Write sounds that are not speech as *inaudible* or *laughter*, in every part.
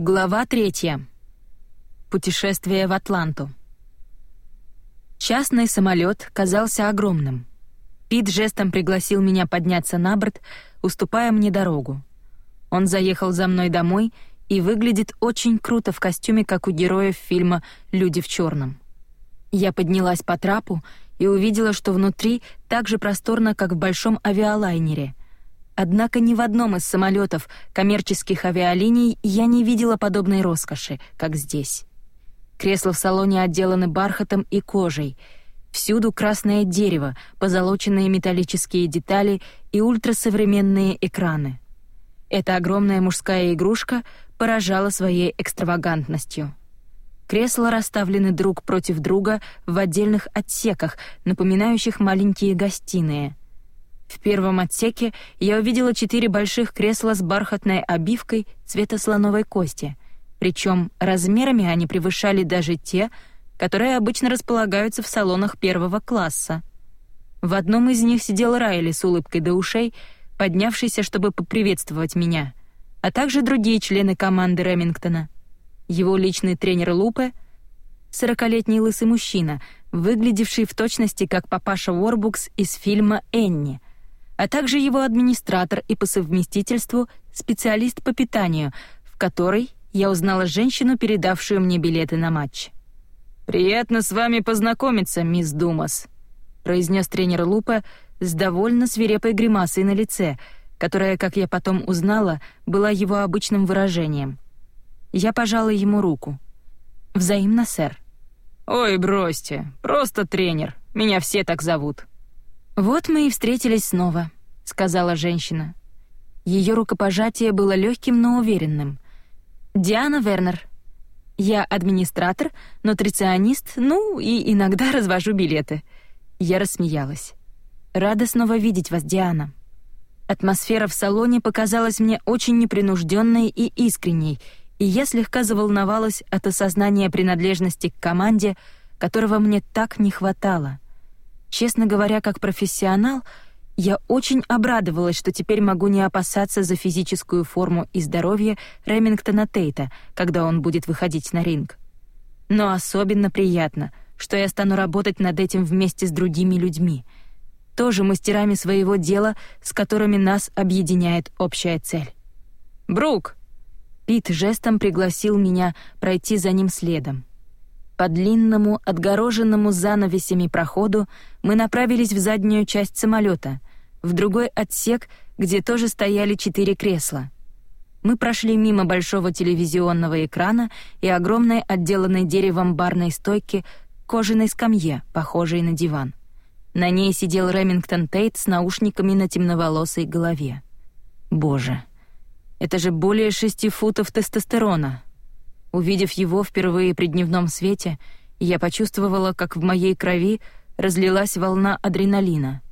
Глава третья. Путешествие в Атланту. Частный самолет казался огромным. Пит жестом пригласил меня подняться на борт, уступая мне дорогу. Он заехал за мной домой и выглядит очень круто в костюме, как у героев фильма «Люди в черном». Я поднялась по трапу и увидела, что внутри так же просторно, как в большом авиалайнере — Однако ни в одном из самолетов коммерческих авиалиний я не видела подобной роскоши, как здесь. Кресла в салоне отделаны бархатом и кожей. Всюду красное дерево, позолоченные металлические детали и ультрасовременные экраны. Эта огромная мужская игрушка поражала своей экстравагантностью. Кресла расставлены друг против друга в отдельных отсеках, напоминающих маленькие гостиные — в первом отсеке я увидела четыре больших кресла с бархатной обивкой цвета слоновой кости, причем размерами они превышали даже те, которые обычно располагаются в салонах первого класса. В одном из них сидел Райли с улыбкой до ушей, поднявшийся, чтобы поприветствовать меня, а также другие члены команды Ремингтона. Его личный тренер Лупе — сорокалетний лысый мужчина, выглядевший в точности как папаша Уорбукс из фильма «Энни», а также его администратор и по совместительству специалист по питанию, в которой я узнала женщину, передавшую мне билеты на матч. «Приятно с вами познакомиться, мисс Думас», — произнес тренер Лупа с довольно свирепой гримасой на лице, которая, как я потом узнала, была его обычным выражением. Я пожала ему руку. «Взаимно, сэр». «Ой, бросьте, просто тренер, меня все так зовут». «Вот мы и встретились снова», — сказала женщина. Ее рукопожатие было легким, но уверенным. «Диана Вернер. Я администратор, нутриционист, ну и иногда *laughs* развожу билеты». Я рассмеялась. «Рада снова видеть вас, Диана». Атмосфера в салоне показалась мне очень непринужденной и искренней, и я слегка заволновалась от осознания принадлежности к команде, которого мне так не хватало — Честно говоря, как профессионал, я очень обрадовалась, что теперь могу не опасаться за физическую форму и здоровье Ремингтона Тейта, когда он будет выходить на ринг. Но особенно приятно, что я стану работать над этим вместе с другими людьми, тоже мастерами своего дела, с которыми нас объединяет общая цель. «Брук!» Пит жестом пригласил меня пройти за ним следом. По длинному, отгороженному занавесями проходу мы направились в заднюю часть самолета, в другой отсек, где тоже стояли четыре кресла. Мы прошли мимо большого телевизионного экрана и огромной отделанной деревом барной стойки кожаной скамье, похожей на диван. На ней сидел Ремингтон Тейт с наушниками на темноволосой голове. Боже, это же более шести футов тестостерона. Увидев его впервые при дневном свете, я почувствовала, как в моей крови разлилась волна адреналина.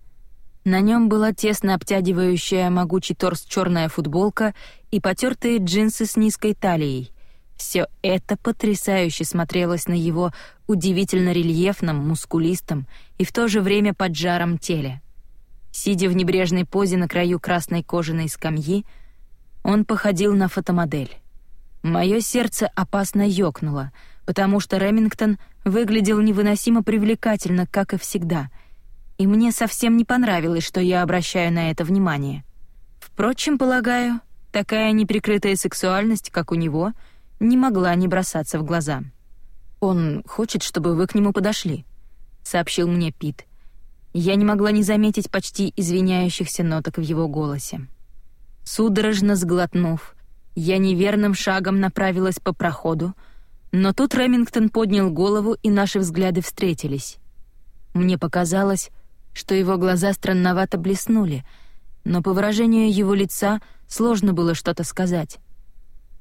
На нем была тесно обтягивающая могучий торс черная футболка и потертые джинсы с низкой талией. Все это потрясающе смотрелось на его удивительно рельефном, мускулистом и в то же время поджаром теле. Сидя в небрежной позе на краю красной кожаной скамьи, он походил на фотомодель. Мое сердце опасно ёкнуло, потому что Ремингтон выглядел невыносимо привлекательно, как и всегда, и мне совсем не понравилось, что я обращаю на это внимание. Впрочем, полагаю, такая неприкрытая сексуальность, как у него, не могла не бросаться в глаза. «Он хочет, чтобы вы к нему подошли», — сообщил мне Пит. Я не могла не заметить почти извиняющихся ноток в его голосе. Судорожно сглотнув, я неверным шагом направилась по проходу, но тут Ремингтон поднял голову, и наши взгляды встретились. Мне показалось, что его глаза странновато блеснули, но по выражению его лица сложно было что-то сказать.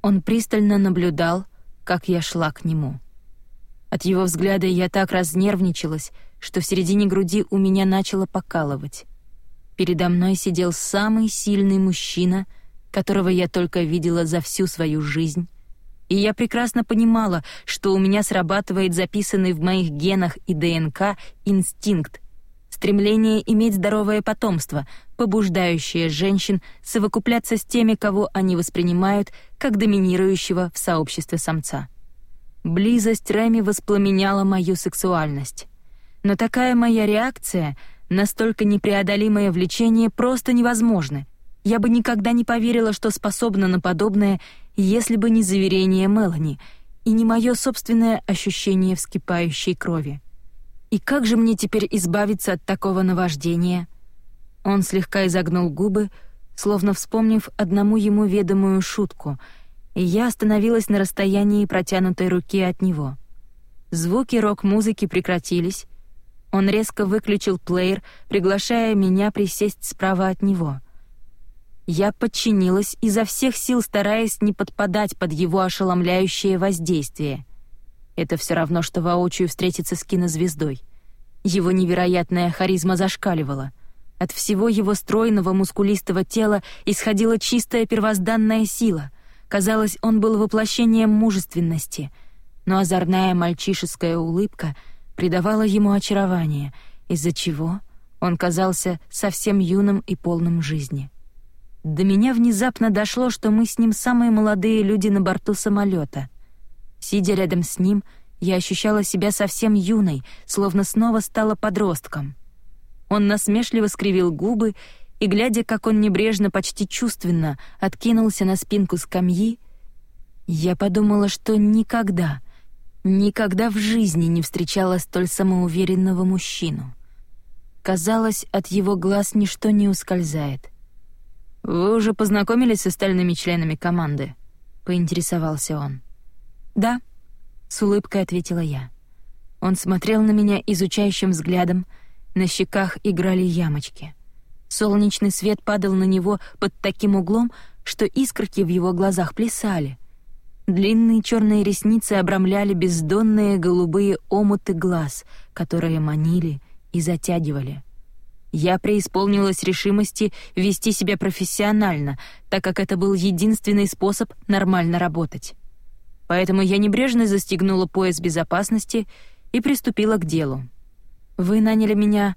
Он пристально наблюдал, как я шла к нему. От его взгляда я так разнервничалась, что в середине груди у меня начало покалывать. Передо мной сидел самый сильный мужчина — которого я только видела за всю свою жизнь. И я прекрасно понимала, что у меня срабатывает записанный в моих генах и ДНК инстинкт — стремление иметь здоровое потомство, побуждающее женщин совокупляться с теми, кого они воспринимают как доминирующего в сообществе самца. Близость Реми воспламеняла мою сексуальность. Но такая моя реакция, настолько непреодолимое влечение просто невозможно. Я бы никогда не поверила, что способна на подобное, если бы не заверение Мелани и не мое собственное ощущение вскипающей крови. И как же мне теперь избавиться от такого наваждения? Он слегка изогнул губы, словно вспомнив одному ему ведомую шутку, и я остановилась на расстоянии протянутой руки от него. Звуки рок-музыки прекратились. Он резко выключил плеер, приглашая меня присесть справа от него. Я подчинилась изо всех сил, стараясь не подпадать под его ошеломляющее воздействие — это все равно, что воочию встретиться с кинозвездой. Его невероятная харизма зашкаливала. От всего его стройного мускулистого тела исходила чистая первозданная сила. Казалось, он был воплощением мужественности, но озорная мальчишеская улыбка придавала ему очарование, из-за чего он казался совсем юным и полным жизни. До меня внезапно дошло, что мы с ним самые молодые люди на борту самолета — Сидя рядом с ним, я ощущала себя совсем юной, словно снова стала подростком. Он насмешливо скривил губы, и, глядя, как он небрежно, почти чувственно откинулся на спинку скамьи, я подумала, что никогда, никогда в жизни не встречала столь самоуверенного мужчину. Казалось, от его глаз ничто не ускользает. «Вы уже познакомились с остальными членами команды?» — поинтересовался он. «Да», — с улыбкой ответила я. Он смотрел на меня изучающим взглядом, на щеках играли ямочки. Солнечный свет падал на него под таким углом, что искорки в его глазах плясали. Длинные черные ресницы обрамляли бездонные голубые омуты глаз, которые манили и затягивали. Я преисполнилась решимости вести себя профессионально, так как это был единственный способ нормально работать поэтому я небрежно застегнула пояс безопасности и приступила к делу. Вы наняли меня,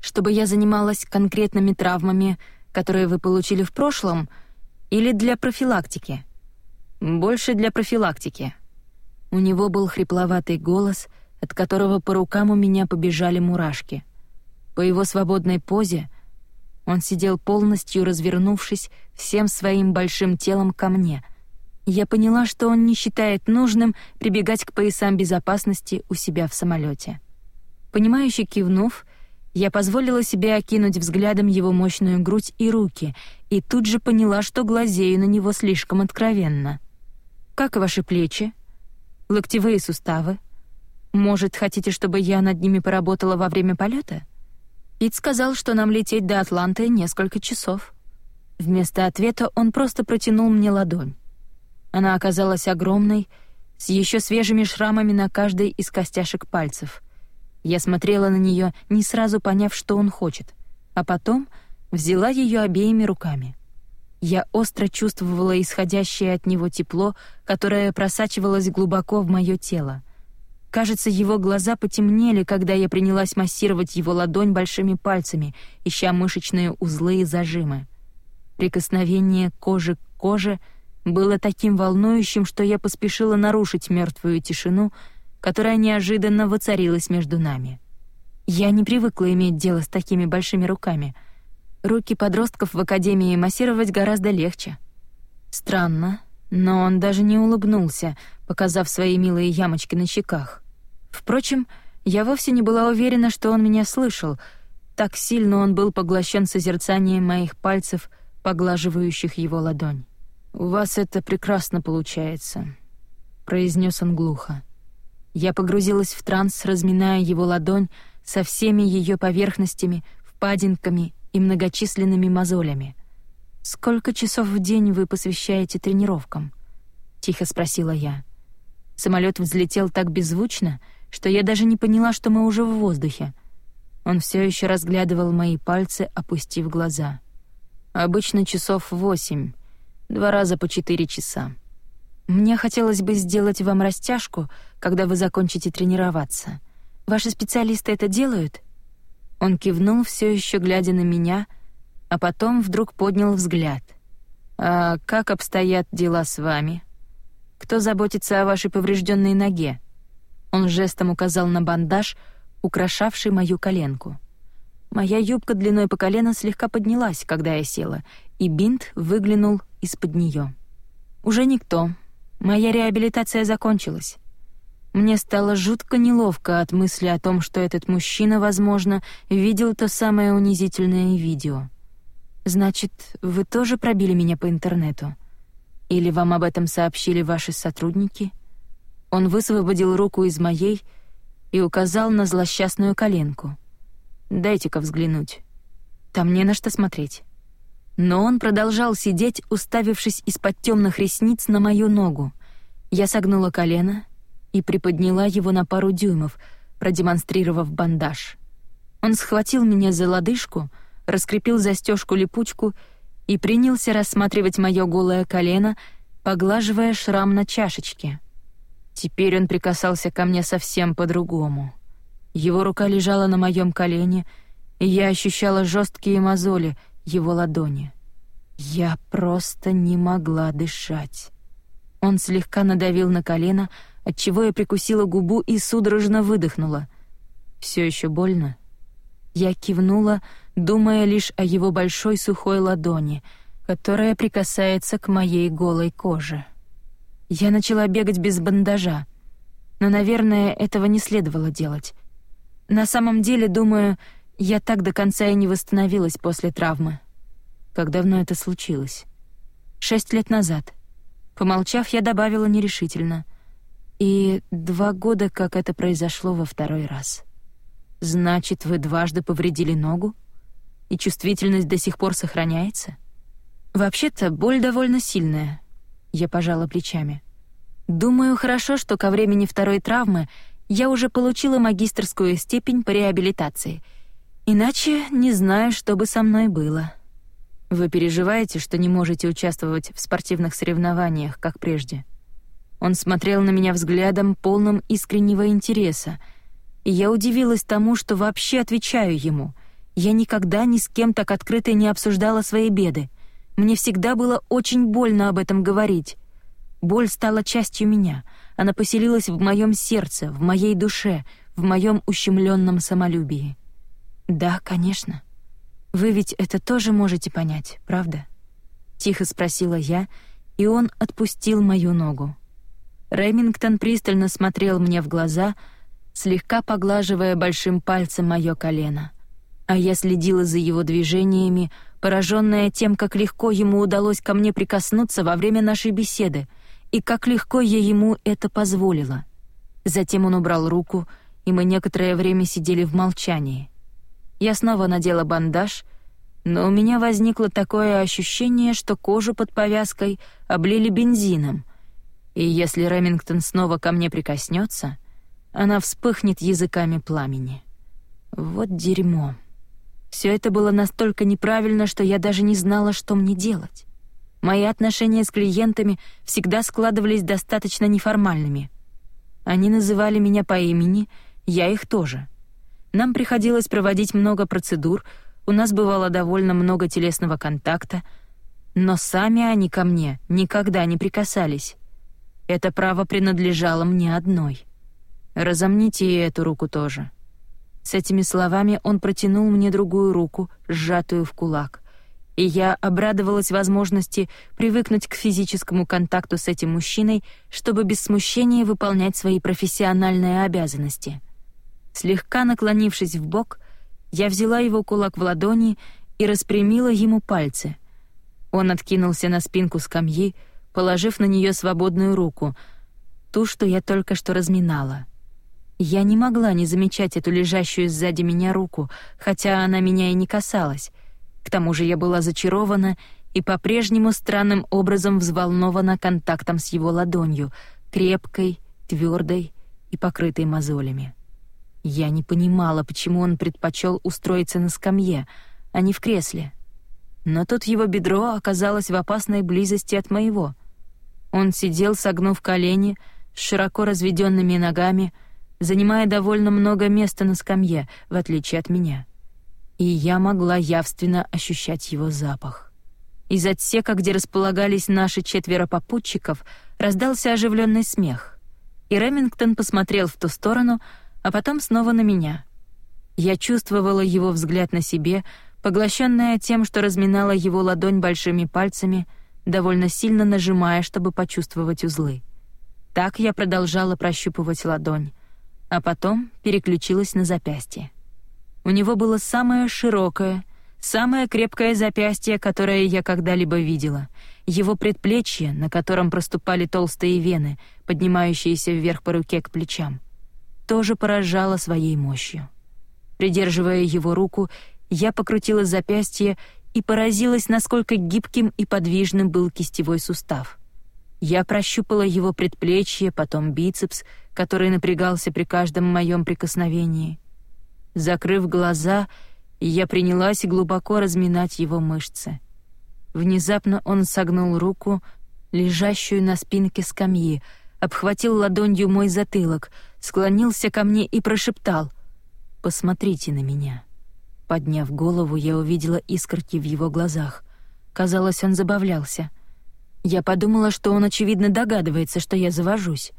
чтобы я занималась конкретными травмами, которые вы получили в прошлом, или для профилактики? Больше для профилактики. У него был хрипловатый голос, от которого по рукам у меня побежали мурашки. По его свободной позе он сидел полностью развернувшись всем своим большим телом ко мне — я поняла, что он не считает нужным прибегать к поясам безопасности у себя в самолете. Понимающе кивнув, я позволила себе окинуть взглядом его мощную грудь и руки, и тут же поняла, что глазею на него слишком откровенно. «Как ваши плечи? Локтевые суставы? Может, хотите, чтобы я над ними поработала во время полета? Пит сказал, что нам лететь до Атланты несколько часов». Вместо ответа он просто протянул мне ладонь. Она оказалась огромной, с еще свежими шрамами на каждой из костяшек пальцев. Я смотрела на нее, не сразу поняв, что он хочет, а потом взяла ее обеими руками. Я остро чувствовала исходящее от него тепло, которое просачивалось глубоко в мое тело. Кажется, его глаза потемнели, когда я принялась массировать его ладонь большими пальцами, ища мышечные узлы и зажимы. Прикосновение кожи к коже — было таким волнующим, что я поспешила нарушить мертвую тишину, которая неожиданно воцарилась между нами. Я не привыкла иметь дело с такими большими руками. Руки подростков в академии массировать гораздо легче. Странно, но он даже не улыбнулся, показав свои милые ямочки на щеках. Впрочем, я вовсе не была уверена, что он меня слышал. Так сильно он был поглощен созерцанием моих пальцев, поглаживающих его ладонь. «У вас это прекрасно получается», — произнес он глухо. Я погрузилась в транс, разминая его ладонь со всеми ее поверхностями, впадинками и многочисленными мозолями. «Сколько часов в день вы посвящаете тренировкам?» — тихо спросила я. Самолет взлетел так беззвучно, что я даже не поняла, что мы уже в воздухе. Он все еще разглядывал мои пальцы, опустив глаза. «Обычно часов восемь», Два раза по четыре часа. Мне хотелось бы сделать вам растяжку, когда вы закончите тренироваться. Ваши специалисты это делают? Он кивнул, все еще глядя на меня, а потом вдруг поднял взгляд. «А как обстоят дела с вами? Кто заботится о вашей поврежденной ноге?» Он жестом указал на бандаж, украшавший мою коленку. Моя юбка длиной по колено слегка поднялась, когда я села, и бинт выглянул из-под нее. Уже никто. Моя реабилитация закончилась. Мне стало жутко неловко от мысли о том, что этот мужчина, возможно, видел то самое унизительное видео. Значит, вы тоже пробили меня по интернету? Или вам об этом сообщили ваши сотрудники? Он высвободил руку из моей и указал на злосчастную коленку. Дайте-ка взглянуть. Там не на что смотреть. Но он продолжал сидеть, уставившись из-под темных ресниц на мою ногу. Я согнула колено и приподняла его на пару дюймов, продемонстрировав бандаж. Он схватил меня за лодыжку, раскрепил застежку липучку и принялся рассматривать мое голое колено, поглаживая шрам на чашечке. Теперь он прикасался ко мне совсем по-другому. Его рука лежала на моем колене, и я ощущала жесткие мозоли его ладони. Я просто не могла дышать. Он слегка надавил на колено, отчего я прикусила губу и судорожно выдохнула. Все еще больно? Я кивнула, думая лишь о его большой сухой ладони, которая прикасается к моей голой коже. Я начала бегать без бандажа, но, наверное, этого не следовало делать. На самом деле, думаю, я так до конца и не восстановилась после травмы. Как давно это случилось? Шесть лет назад. Помолчав, я добавила нерешительно. И два года, как это произошло во второй раз. Значит, вы дважды повредили ногу? И чувствительность до сих пор сохраняется? Вообще-то боль довольно сильная. Я пожала плечами. Думаю, хорошо, что ко времени второй травмы я уже получила магистерскую степень по реабилитации. Иначе не знаю, что бы со мной было. Вы переживаете, что не можете участвовать в спортивных соревнованиях, как прежде? Он смотрел на меня взглядом, полным искреннего интереса, и я удивилась тому, что вообще отвечаю ему. Я никогда ни с кем так открыто не обсуждала свои беды. Мне всегда было очень больно об этом говорить. Боль стала частью меня — она поселилась в моем сердце, в моей душе, в моем ущемленном самолюбии. Да, конечно. Вы ведь это тоже можете понять, правда? Тихо спросила я, и он отпустил мою ногу. Ремингтон пристально смотрел мне в глаза, слегка поглаживая большим пальцем мое колено. А я следила за его движениями, пораженная тем, как легко ему удалось ко мне прикоснуться во время нашей беседы — и как легко я ему это позволила. Затем он убрал руку, и мы некоторое время сидели в молчании. Я снова надела бандаж, но у меня возникло такое ощущение, что кожу под повязкой облили бензином, и если Ремингтон снова ко мне прикоснется, она вспыхнет языками пламени. Вот дерьмо. Все это было настолько неправильно, что я даже не знала, что мне делать. Мои отношения с клиентами всегда складывались достаточно неформальными. Они называли меня по имени, я их тоже. Нам приходилось проводить много процедур, у нас бывало довольно много телесного контакта, но сами они ко мне никогда не прикасались. Это право принадлежало мне одной. Разомните и эту руку тоже. С этими словами он протянул мне другую руку, сжатую в кулак — и я обрадовалась возможности привыкнуть к физическому контакту с этим мужчиной, чтобы без смущения выполнять свои профессиональные обязанности. Слегка наклонившись в бок, я взяла его кулак в ладони и распрямила ему пальцы. Он откинулся на спинку скамьи, положив на нее свободную руку, ту, что я только что разминала. Я не могла не замечать эту лежащую сзади меня руку, хотя она меня и не касалась — к тому же я была зачарована и по-прежнему странным образом взволнована контактом с его ладонью, крепкой, твердой и покрытой мозолями. Я не понимала, почему он предпочел устроиться на скамье, а не в кресле. Но тут его бедро оказалось в опасной близости от моего. Он сидел, согнув колени, с широко разведенными ногами, занимая довольно много места на скамье, в отличие от меня. и я могла явственно ощущать его запах. Из отсека, где располагались наши четверо попутчиков, раздался оживленный смех. И Ремингтон посмотрел в ту сторону, а потом снова на меня. Я чувствовала его взгляд на себе, поглощенная тем, что разминала его ладонь большими пальцами, довольно сильно нажимая, чтобы почувствовать узлы. Так я продолжала прощупывать ладонь, а потом переключилась на запястье. У него было самое широкое, самое крепкое запястье, которое я когда-либо видела. Его предплечье, на котором проступали толстые вены, поднимающиеся вверх по руке к плечам, тоже поражало своей мощью. Придерживая его руку, я покрутила запястье и поразилась, насколько гибким и подвижным был кистевой сустав. Я прощупала его предплечье, потом бицепс, который напрягался при каждом моем прикосновении. Закрыв глаза, я принялась глубоко разминать его мышцы. Внезапно он согнул руку, лежащую на спинке скамьи, обхватил ладонью мой затылок, склонился ко мне и прошептал «Посмотрите на меня». Подняв голову, я увидела искорки в его глазах. Казалось, он забавлялся. Я подумала, что он, очевидно, догадывается, что я завожусь.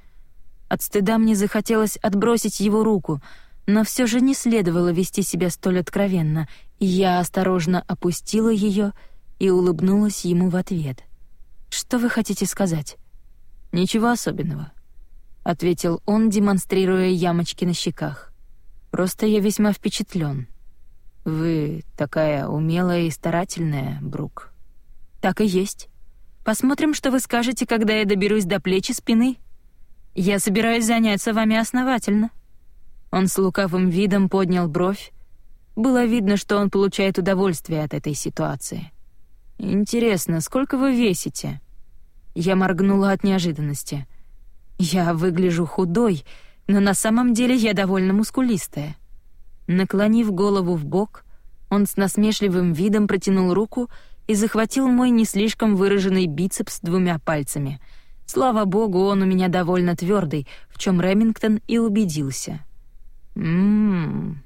От стыда мне захотелось отбросить его руку, но все же не следовало вести себя столь откровенно, и я осторожно опустила ее и улыбнулась ему в ответ. «Что вы хотите сказать?» «Ничего особенного», — ответил он, демонстрируя ямочки на щеках. «Просто я весьма впечатлен. Вы такая умелая и старательная, Брук». «Так и есть. Посмотрим, что вы скажете, когда я доберусь до плечи спины». Я собираюсь заняться вами основательно». Он с лукавым видом поднял бровь. Было видно, что он получает удовольствие от этой ситуации. «Интересно, сколько вы весите?» Я моргнула от неожиданности. «Я выгляжу худой, но на самом деле я довольно мускулистая». Наклонив голову в бок, он с насмешливым видом протянул руку и захватил мой не слишком выраженный бицепс двумя пальцами — Слава богу, он у меня довольно твердый, в чем Ремингтон и убедился. «М-м-м»,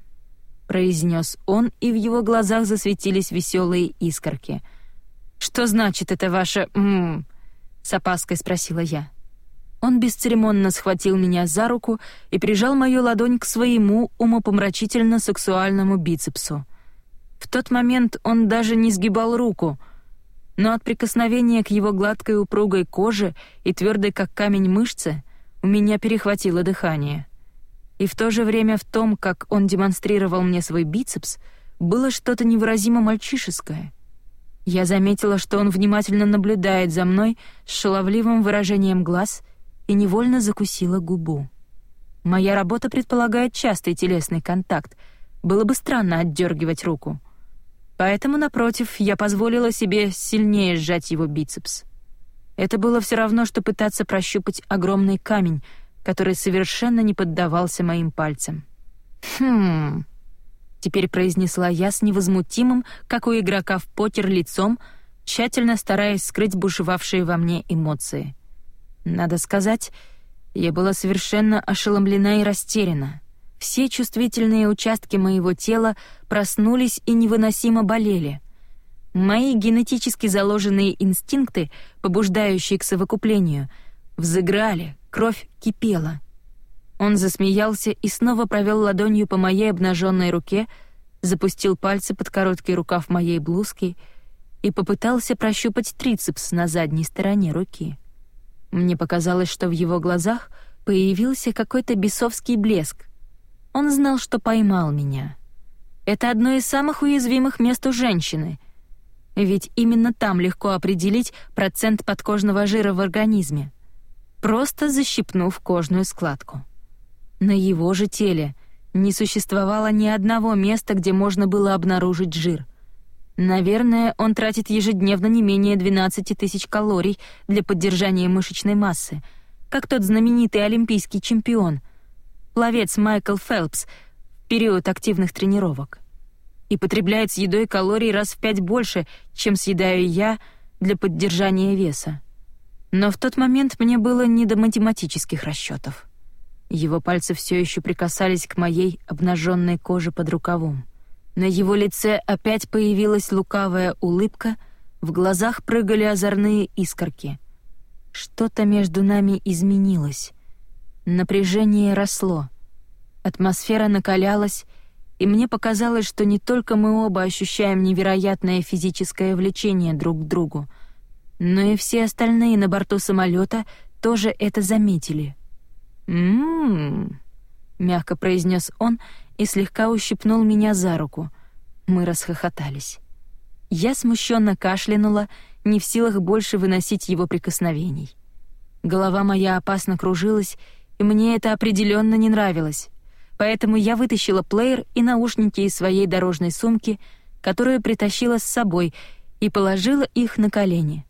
произнес он, и в его глазах засветились веселые искорки. «Что значит это ваше «м-м»?» — с опаской спросила я. Он бесцеремонно схватил меня за руку и прижал мою ладонь к своему умопомрачительно-сексуальному бицепсу. В тот момент он даже не сгибал руку — но от прикосновения к его гладкой упругой коже и твердой как камень мышцы у меня перехватило дыхание. И в то же время в том, как он демонстрировал мне свой бицепс, было что-то невыразимо мальчишеское. Я заметила, что он внимательно наблюдает за мной с шаловливым выражением глаз и невольно закусила губу. Моя работа предполагает частый телесный контакт. Было бы странно отдергивать руку — Поэтому, напротив, я позволила себе сильнее сжать его бицепс. Это было все равно, что пытаться прощупать огромный камень, который совершенно не поддавался моим пальцам. «Хм...» — теперь произнесла я с невозмутимым, как у игрока в покер, лицом, тщательно стараясь скрыть бушевавшие во мне эмоции. Надо сказать, я была совершенно ошеломлена и растеряна. Все чувствительные участки моего тела проснулись и невыносимо болели. Мои генетически заложенные инстинкты, побуждающие к совокуплению, взыграли, кровь кипела. Он засмеялся и снова провел ладонью по моей обнаженной руке, запустил пальцы под короткий рукав моей блузки и попытался прощупать трицепс на задней стороне руки. Мне показалось, что в его глазах появился какой-то бесовский блеск, он знал, что поймал меня. Это одно из самых уязвимых мест у женщины. Ведь именно там легко определить процент подкожного жира в организме, просто защипнув кожную складку. На его же теле не существовало ни одного места, где можно было обнаружить жир. Наверное, он тратит ежедневно не менее 12 тысяч калорий для поддержания мышечной массы, как тот знаменитый олимпийский чемпион — пловец Майкл Фелпс в период активных тренировок. И потребляет с едой калорий раз в пять больше, чем съедаю я для поддержания веса. Но в тот момент мне было не до математических расчетов. Его пальцы все еще прикасались к моей обнаженной коже под рукавом. На его лице опять появилась лукавая улыбка, в глазах прыгали озорные искорки. Что-то между нами изменилось. Напряжение росло. Атмосфера накалялась, и мне показалось, что не только мы оба ощущаем невероятное физическое влечение друг к другу, но и все остальные на борту самолета тоже это заметили. «М-м-м», мягко произнес он и слегка ущипнул меня за руку. Мы расхохотались. Я смущенно кашлянула, не в силах больше выносить его прикосновений. Голова моя опасно кружилась, и мне это определенно не нравилось. Поэтому я вытащила плеер и наушники из своей дорожной сумки, которую притащила с собой, и положила их на колени.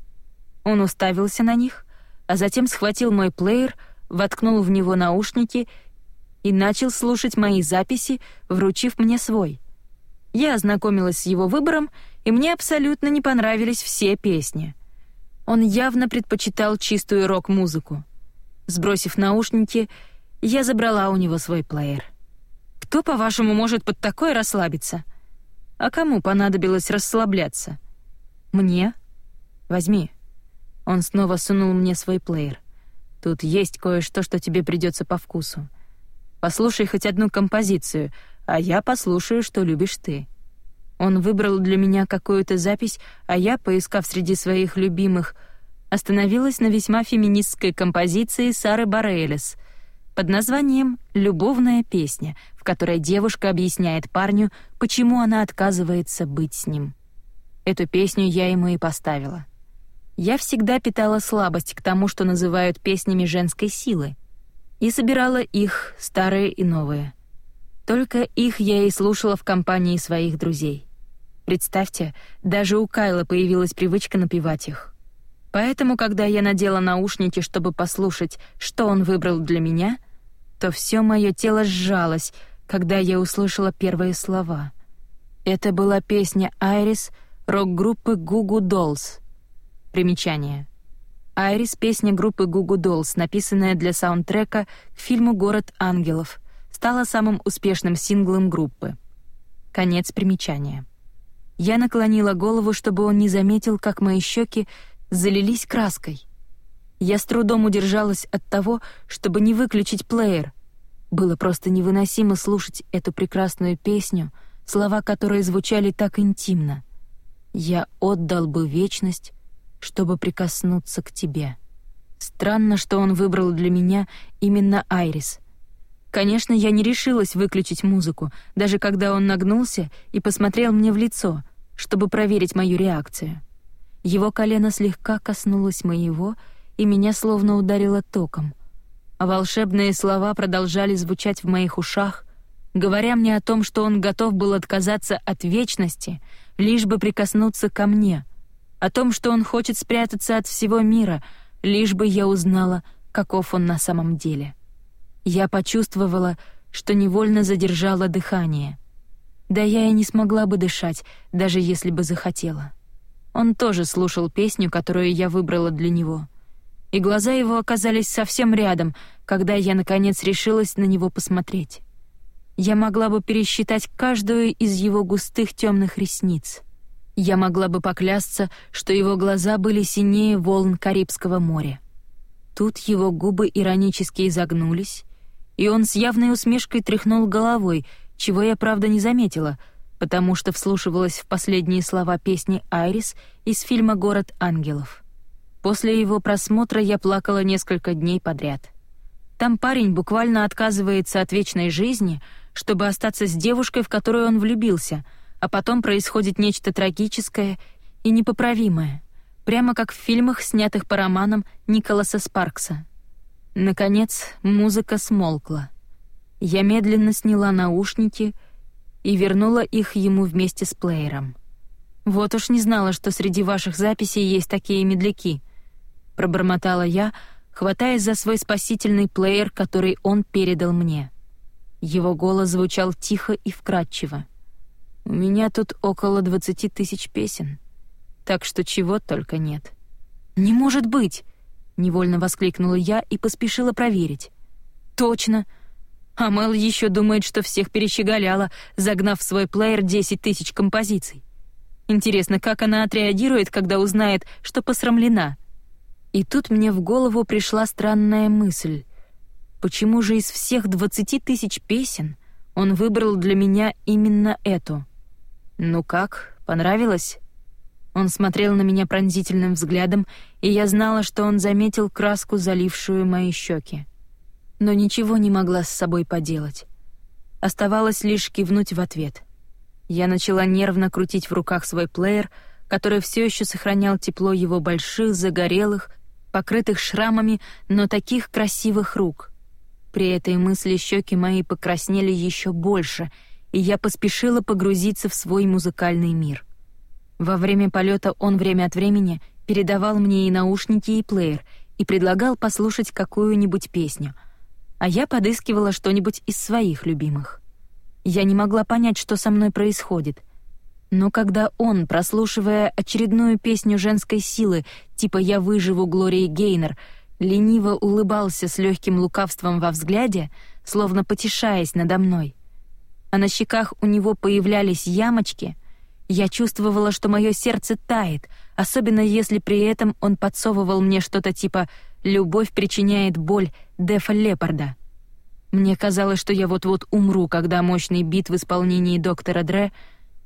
Он уставился на них, а затем схватил мой плеер, воткнул в него наушники и начал слушать мои записи, вручив мне свой. Я ознакомилась с его выбором, и мне абсолютно не понравились все песни. Он явно предпочитал чистую рок-музыку. Сбросив наушники, я забрала у него свой плеер. Кто, по-вашему, может под такое расслабиться? А кому понадобилось расслабляться? Мне? Возьми. Он снова сунул мне свой плеер. Тут есть кое-что, что тебе придется по вкусу. Послушай хоть одну композицию, а я послушаю, что любишь ты. Он выбрал для меня какую-то запись, а я, поискав среди своих любимых, остановилась на весьма феминистской композиции Сары Барелес под названием «Любовная песня», в которой девушка объясняет парню, почему она отказывается быть с ним. Эту песню я ему и поставила. Я всегда питала слабость к тому, что называют песнями женской силы, и собирала их, старые и новые. Только их я и слушала в компании своих друзей. Представьте, даже у Кайла появилась привычка напевать их. Поэтому, когда я надела наушники, чтобы послушать, что он выбрал для меня, то все мое тело сжалось, когда я услышала первые слова. Это была песня «Айрис» рок-группы «Гугу Доллс». Примечание. «Айрис» — песня группы «Гугу Доллс», написанная для саундтрека к фильму «Город ангелов», стала самым успешным синглом группы. Конец примечания. Я наклонила голову, чтобы он не заметил, как мои щеки залились краской. Я с трудом удержалась от того, чтобы не выключить плеер. Было просто невыносимо слушать эту прекрасную песню, слова которой звучали так интимно. «Я отдал бы вечность, чтобы прикоснуться к тебе. Странно, что он выбрал для меня именно Айрис. Конечно, я не решилась выключить музыку, даже когда он нагнулся и посмотрел мне в лицо, чтобы проверить мою реакцию. Его колено слегка коснулось моего, и меня словно ударило током. А волшебные слова продолжали звучать в моих ушах, говоря мне о том, что он готов был отказаться от вечности, лишь бы прикоснуться ко мне — о том, что он хочет спрятаться от всего мира, лишь бы я узнала, каков он на самом деле. Я почувствовала, что невольно задержала дыхание. Да я и не смогла бы дышать, даже если бы захотела. Он тоже слушал песню, которую я выбрала для него. И глаза его оказались совсем рядом, когда я, наконец, решилась на него посмотреть. Я могла бы пересчитать каждую из его густых темных ресниц — я могла бы поклясться, что его глаза были синее волн Карибского моря. Тут его губы иронически изогнулись, и он с явной усмешкой тряхнул головой, чего я, правда, не заметила, потому что вслушивалась в последние слова песни «Айрис» из фильма «Город ангелов». После его просмотра я плакала несколько дней подряд. Там парень буквально отказывается от вечной жизни, чтобы остаться с девушкой, в которую он влюбился — а потом происходит нечто трагическое и непоправимое, прямо как в фильмах, снятых по романам Николаса Спаркса. Наконец, музыка смолкла. Я медленно сняла наушники и вернула их ему вместе с плеером. «Вот уж не знала, что среди ваших записей есть такие медляки», — пробормотала я, хватаясь за свой спасительный плеер, который он передал мне. Его голос звучал тихо и вкрадчиво. У меня тут около двадцати тысяч песен, так что чего только нет. Не может быть! Невольно воскликнула я и поспешила проверить. Точно. А Мэл еще думает, что всех перещеголяла, загнав в свой плеер 10 тысяч композиций. Интересно, как она отреагирует, когда узнает, что посрамлена? И тут мне в голову пришла странная мысль. Почему же из всех 20 тысяч песен он выбрал для меня именно эту? Ну как, понравилось? Он смотрел на меня пронзительным взглядом, и я знала, что он заметил краску, залившую мои щеки. Но ничего не могла с собой поделать. Оставалось лишь кивнуть в ответ. Я начала нервно крутить в руках свой плеер, который все еще сохранял тепло его больших, загорелых, покрытых шрамами, но таких красивых рук. При этой мысли щеки мои покраснели еще больше, и я поспешила погрузиться в свой музыкальный мир — во время полета он время от времени передавал мне и наушники, и плеер, и предлагал послушать какую-нибудь песню, а я подыскивала что-нибудь из своих любимых. Я не могла понять, что со мной происходит. Но когда он, прослушивая очередную песню женской силы, типа «Я выживу» Глории Гейнер, лениво улыбался с легким лукавством во взгляде, словно потешаясь надо мной, а на щеках у него появлялись ямочки — я чувствовала, что мое сердце тает, особенно если при этом он подсовывал мне что-то типа «любовь причиняет боль» Дефа Лепарда. Мне казалось, что я вот-вот умру, когда мощный бит в исполнении доктора Дре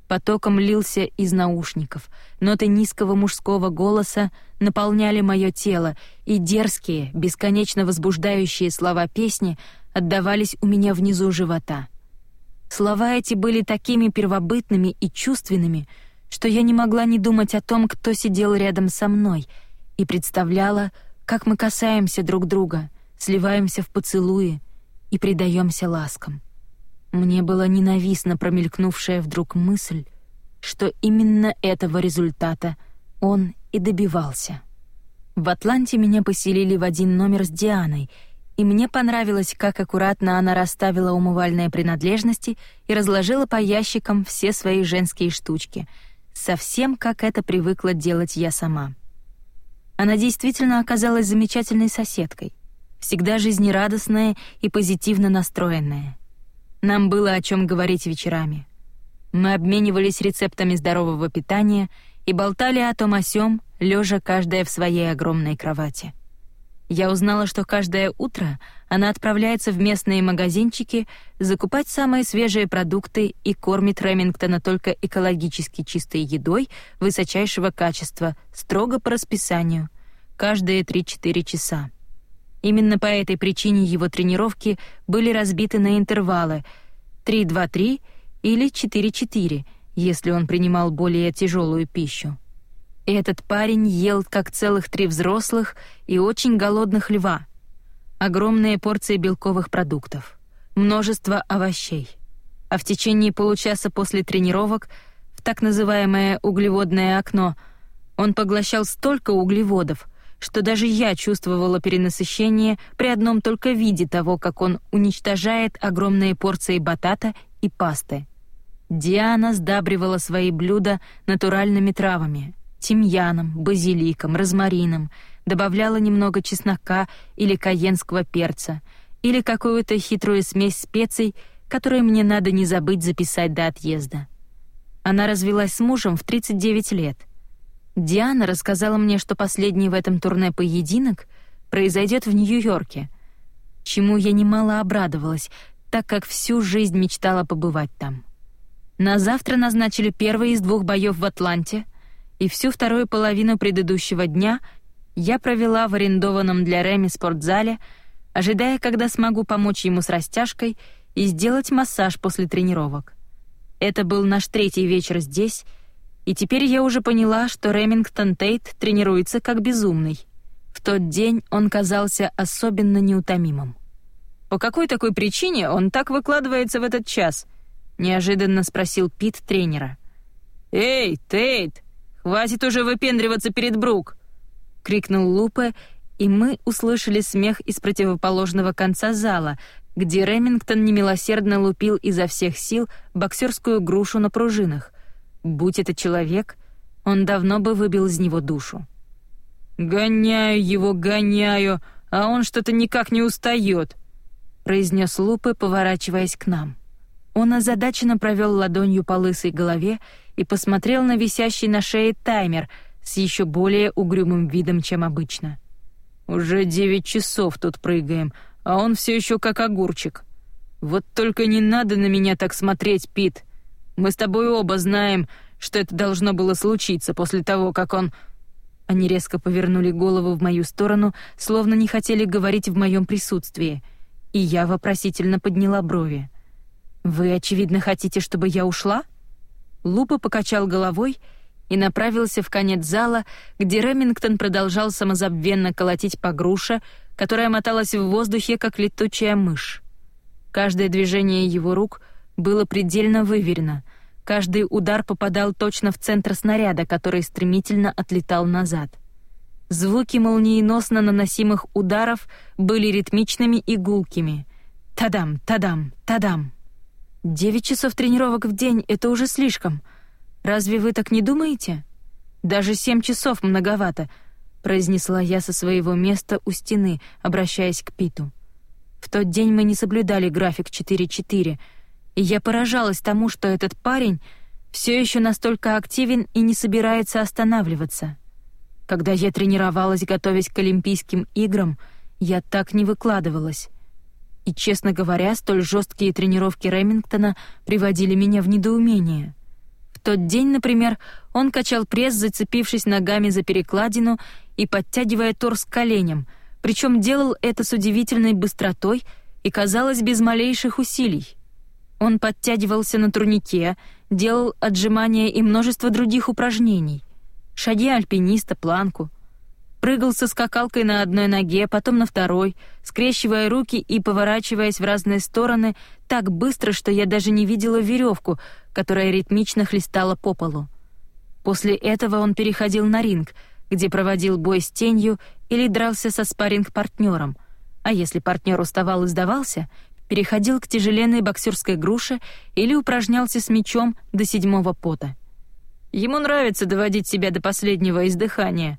потоком лился из наушников. Ноты низкого мужского голоса наполняли мое тело, и дерзкие, бесконечно возбуждающие слова песни отдавались у меня внизу живота — Слова эти были такими первобытными и чувственными, что я не могла не думать о том, кто сидел рядом со мной, и представляла, как мы касаемся друг друга, сливаемся в поцелуи и предаемся ласкам. Мне было ненавистно промелькнувшая вдруг мысль, что именно этого результата он и добивался. В Атланте меня поселили в один номер с Дианой — и мне понравилось, как аккуратно она расставила умывальные принадлежности и разложила по ящикам все свои женские штучки, совсем как это привыкла делать я сама. Она действительно оказалась замечательной соседкой, всегда жизнерадостная и позитивно настроенная. Нам было о чем говорить вечерами. Мы обменивались рецептами здорового питания и болтали о том о сём, лежа каждая в своей огромной кровати. Я узнала, что каждое утро она отправляется в местные магазинчики закупать самые свежие продукты и кормит Ремингтона только экологически чистой едой высочайшего качества, строго по расписанию, каждые 3-4 часа. Именно по этой причине его тренировки были разбиты на интервалы 3-2-3 или 4-4, если он принимал более тяжелую пищу. Этот парень ел как целых три взрослых и очень голодных льва. Огромные порции белковых продуктов, множество овощей. А в течение получаса после тренировок в так называемое углеводное окно он поглощал столько углеводов, что даже я чувствовала перенасыщение при одном только виде того, как он уничтожает огромные порции батата и пасты. Диана сдабривала свои блюда натуральными травами, тимьяном, базиликом, розмарином, добавляла немного чеснока или каенского перца, или какую-то хитрую смесь специй, которую мне надо не забыть записать до отъезда. Она развелась с мужем в 39 лет. Диана рассказала мне, что последний в этом турне поединок произойдет в Нью-Йорке, чему я немало обрадовалась, так как всю жизнь мечтала побывать там. На завтра назначили первый из двух боев в Атланте — и всю вторую половину предыдущего дня я провела в арендованном для Реми спортзале, ожидая, когда смогу помочь ему с растяжкой и сделать массаж после тренировок. Это был наш третий вечер здесь, и теперь я уже поняла, что Ремингтон Тейт тренируется как безумный. В тот день он казался особенно неутомимым. «По какой такой причине он так выкладывается в этот час?» — неожиданно спросил Пит тренера. «Эй, Тейт!» «Хватит уже выпендриваться перед Брук!» — крикнул Лупе, и мы услышали смех из противоположного конца зала, где Ремингтон немилосердно лупил изо всех сил боксерскую грушу на пружинах. Будь это человек, он давно бы выбил из него душу. «Гоняю его, гоняю, а он что-то никак не устает. произнес Лупы, поворачиваясь к нам. Он озадаченно провел ладонью по лысой голове и посмотрел на висящий на шее таймер с еще более угрюмым видом, чем обычно. «Уже девять часов тут прыгаем, а он все еще как огурчик. Вот только не надо на меня так смотреть, Пит. Мы с тобой оба знаем, что это должно было случиться после того, как он...» Они резко повернули голову в мою сторону, словно не хотели говорить в моем присутствии, и я вопросительно подняла брови. «Вы, очевидно, хотите, чтобы я ушла?» Лупа покачал головой и направился в конец зала, где Ремингтон продолжал самозабвенно колотить по груше, которая моталась в воздухе, как летучая мышь. Каждое движение его рук было предельно выверено — Каждый удар попадал точно в центр снаряда, который стремительно отлетал назад. Звуки молниеносно наносимых ударов были ритмичными и гулкими. Тадам, тадам, тадам. Девять часов тренировок в день — это уже слишком. Разве вы так не думаете? Даже семь часов многовато, произнесла я со своего места у стены, обращаясь к Питу. В тот день мы не соблюдали график 4-4, и я поражалась тому, что этот парень все еще настолько активен и не собирается останавливаться. Когда я тренировалась, готовясь к Олимпийским играм, я так не выкладывалась. И, честно говоря, столь жесткие тренировки Ремингтона приводили меня в недоумение. В тот день, например, он качал пресс, зацепившись ногами за перекладину и подтягивая торс коленем, причем делал это с удивительной быстротой и, казалось, без малейших усилий. Он подтягивался на турнике, делал отжимания и множество других упражнений. Шаги альпиниста, планку. Прыгал со скакалкой на одной ноге, потом на второй, скрещивая руки и поворачиваясь в разные стороны так быстро, что я даже не видела веревку, которая ритмично хлестала по полу. После этого он переходил на ринг, где проводил бой с тенью или дрался со спарринг-партнером, а если партнер уставал и сдавался — переходил к тяжеленной боксерской груше или упражнялся с мечом до седьмого пота. Ему нравится доводить себя до последнего издыхания,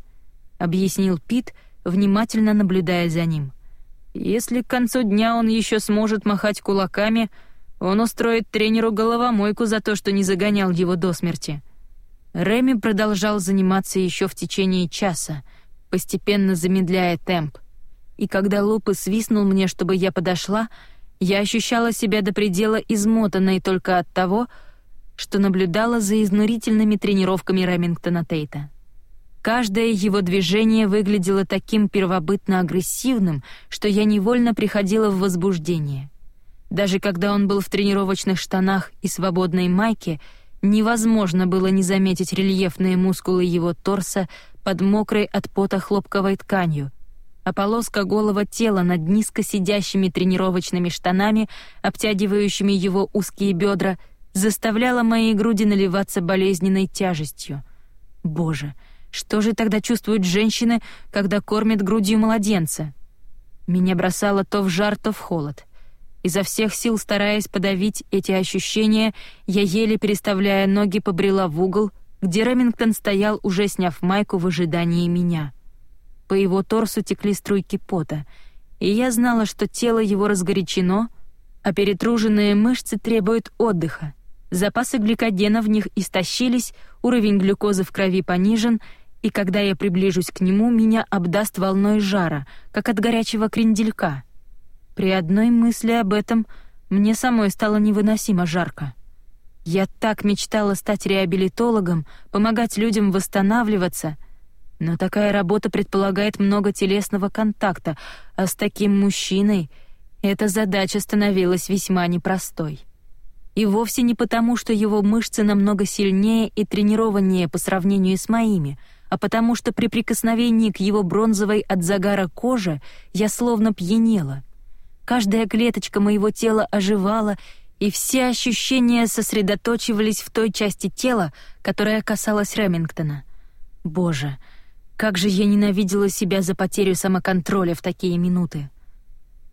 объяснил Пит, внимательно наблюдая за ним. Если к концу дня он еще сможет махать кулаками, он устроит тренеру головомойку за то, что не загонял его до смерти. Реми продолжал заниматься еще в течение часа, постепенно замедляя темп. И когда Лупы свистнул мне, чтобы я подошла, я ощущала себя до предела измотанной только от того, что наблюдала за изнурительными тренировками Ремингтона Тейта. Каждое его движение выглядело таким первобытно-агрессивным, что я невольно приходила в возбуждение. Даже когда он был в тренировочных штанах и свободной майке, невозможно было не заметить рельефные мускулы его торса под мокрой от пота хлопковой тканью, а полоска голого тела над низко сидящими тренировочными штанами, обтягивающими его узкие бедра, заставляла мои груди наливаться болезненной тяжестью. Боже, что же тогда чувствуют женщины, когда кормят грудью младенца? Меня бросало то в жар, то в холод. Изо всех сил стараясь подавить эти ощущения, я еле переставляя ноги побрела в угол, где Ремингтон стоял, уже сняв майку в ожидании меня. По его торсу текли струйки пота, и я знала, что тело его разгорячено, а перетруженные мышцы требуют отдыха. Запасы гликогена в них истощились, уровень глюкозы в крови понижен, и когда я приближусь к нему, меня обдаст волной жара, как от горячего кренделька. При одной мысли об этом мне самой стало невыносимо жарко. Я так мечтала стать реабилитологом, помогать людям восстанавливаться — но такая работа предполагает много телесного контакта, а с таким мужчиной эта задача становилась весьма непростой. И вовсе не потому, что его мышцы намного сильнее и тренированнее по сравнению с моими, а потому что при прикосновении к его бронзовой от загара коже я словно пьянела. Каждая клеточка моего тела оживала, и все ощущения сосредоточивались в той части тела, которая касалась Ремингтона. Боже, как же я ненавидела себя за потерю самоконтроля в такие минуты.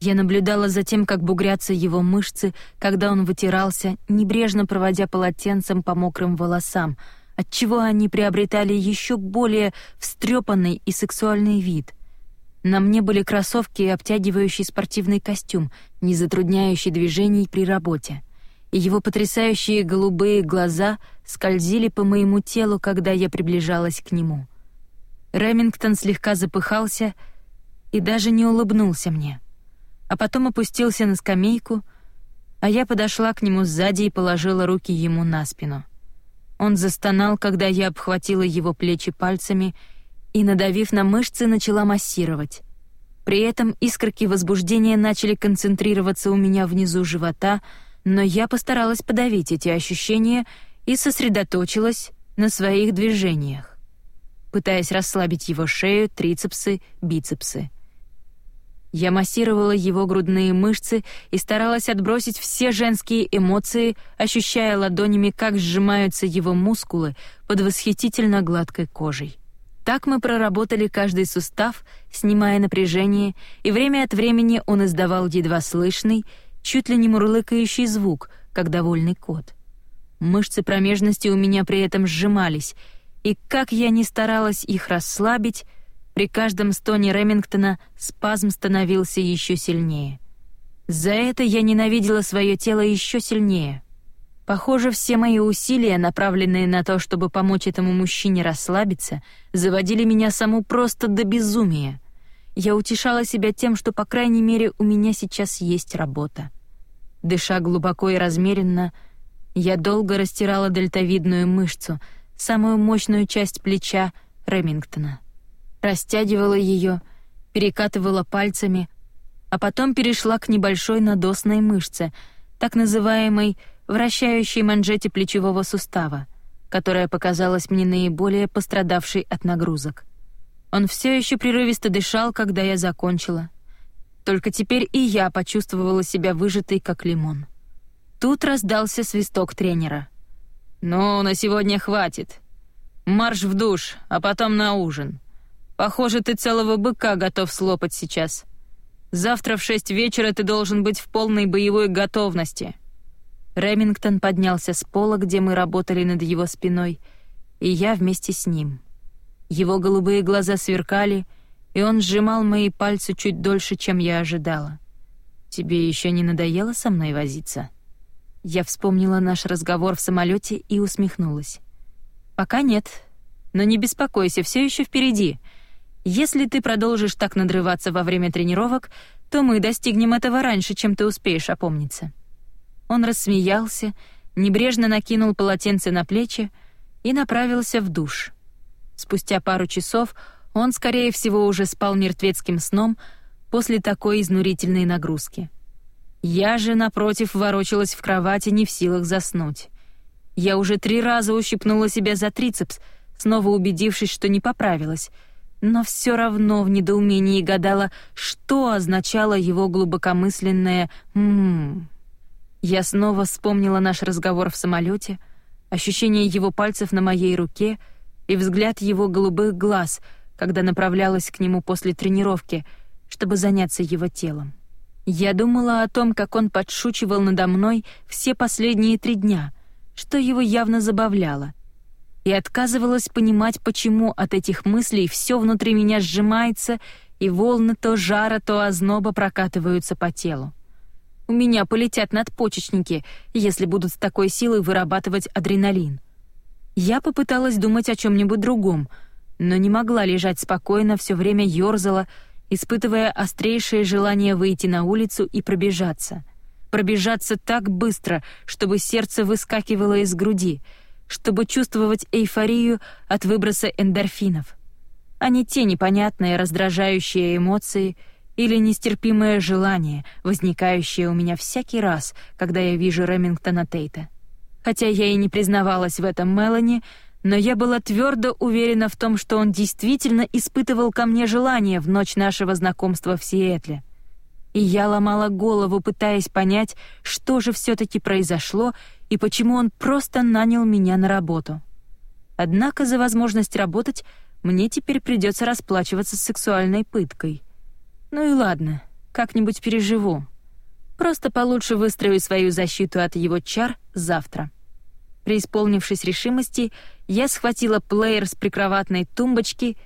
Я наблюдала за тем, как бугрятся его мышцы, когда он вытирался, небрежно проводя полотенцем по мокрым волосам, отчего они приобретали еще более встрепанный и сексуальный вид. На мне были кроссовки и обтягивающий спортивный костюм, не затрудняющий движений при работе. И его потрясающие голубые глаза скользили по моему телу, когда я приближалась к нему. Ремингтон слегка запыхался и даже не улыбнулся мне. А потом опустился на скамейку, а я подошла к нему сзади и положила руки ему на спину. Он застонал, когда я обхватила его плечи пальцами и, надавив на мышцы, начала массировать. При этом искорки возбуждения начали концентрироваться у меня внизу живота, но я постаралась подавить эти ощущения и сосредоточилась на своих движениях, пытаясь расслабить его шею, трицепсы, бицепсы. Я массировала его грудные мышцы и старалась отбросить все женские эмоции, ощущая ладонями, как сжимаются его мускулы под восхитительно гладкой кожей. Так мы проработали каждый сустав, снимая напряжение, и время от времени он издавал едва слышный, чуть ли не мурлыкающий звук, как довольный кот. Мышцы промежности у меня при этом сжимались, и как я ни старалась их расслабить, при каждом стоне Ремингтона спазм становился еще сильнее. За это я ненавидела свое тело еще сильнее. Похоже, все мои усилия, направленные на то, чтобы помочь этому мужчине расслабиться, заводили меня саму просто до безумия. Я утешала себя тем, что, по крайней мере, у меня сейчас есть работа. Дыша глубоко и размеренно, я долго растирала дельтовидную мышцу, самую мощную часть плеча Ремингтона растягивала ее, перекатывала пальцами, а потом перешла к небольшой надосной мышце, так называемой вращающей манжете плечевого сустава, которая показалась мне наиболее пострадавшей от нагрузок. Он все еще прерывисто дышал, когда я закончила. Только теперь и я почувствовала себя выжатой, как лимон. Тут раздался свисток тренера. «Ну, на сегодня хватит. Марш в душ, а потом на ужин. Похоже, ты целого быка готов слопать сейчас. Завтра в шесть вечера ты должен быть в полной боевой готовности». Ремингтон поднялся с пола, где мы работали над его спиной, и я вместе с ним. Его голубые глаза сверкали, и он сжимал мои пальцы чуть дольше, чем я ожидала. «Тебе еще не надоело со мной возиться?» Я вспомнила наш разговор в самолете и усмехнулась. «Пока нет. Но не беспокойся, все еще впереди. Если ты продолжишь так надрываться во время тренировок, то мы достигнем этого раньше, чем ты успеешь опомниться». Он рассмеялся, небрежно накинул полотенце на плечи и направился в душ. Спустя пару часов он, скорее всего, уже спал мертвецким сном после такой изнурительной нагрузки. Я же, напротив, ворочалась в кровати, не в силах заснуть. Я уже три раза ущипнула себя за трицепс, снова убедившись, что не поправилась — но все равно в недоумении гадала, что означало его глубокомысленное «ммм». Я снова вспомнила наш разговор в самолете, ощущение его пальцев на моей руке и взгляд его голубых глаз, когда направлялась к нему после тренировки, чтобы заняться его телом. Я думала о том, как он подшучивал надо мной все последние три дня, что его явно забавляло — и отказывалась понимать, почему от этих мыслей все внутри меня сжимается, и волны то жара, то озноба прокатываются по телу. У меня полетят надпочечники, если будут с такой силой вырабатывать адреналин. Я попыталась думать о чем-нибудь другом, но не могла лежать спокойно, все время ёрзала, испытывая острейшее желание выйти на улицу и пробежаться. Пробежаться так быстро, чтобы сердце выскакивало из груди — чтобы чувствовать эйфорию от выброса эндорфинов, а не те непонятные раздражающие эмоции или нестерпимое желание, возникающее у меня всякий раз, когда я вижу Ремингтона Тейта. Хотя я и не признавалась в этом Мелани, но я была твердо уверена в том, что он действительно испытывал ко мне желание в ночь нашего знакомства в Сиэтле. И я ломала голову, пытаясь понять, что же все таки произошло и почему он просто нанял меня на работу. Однако за возможность работать мне теперь придется расплачиваться сексуальной пыткой. Ну и ладно, как-нибудь переживу. Просто получше выстрою свою защиту от его чар завтра. Преисполнившись решимости, я схватила плеер с прикроватной тумбочки,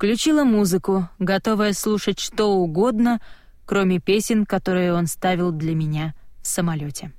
Включила музыку, готовая слушать что угодно, кроме песен, которые он ставил для меня в самолете.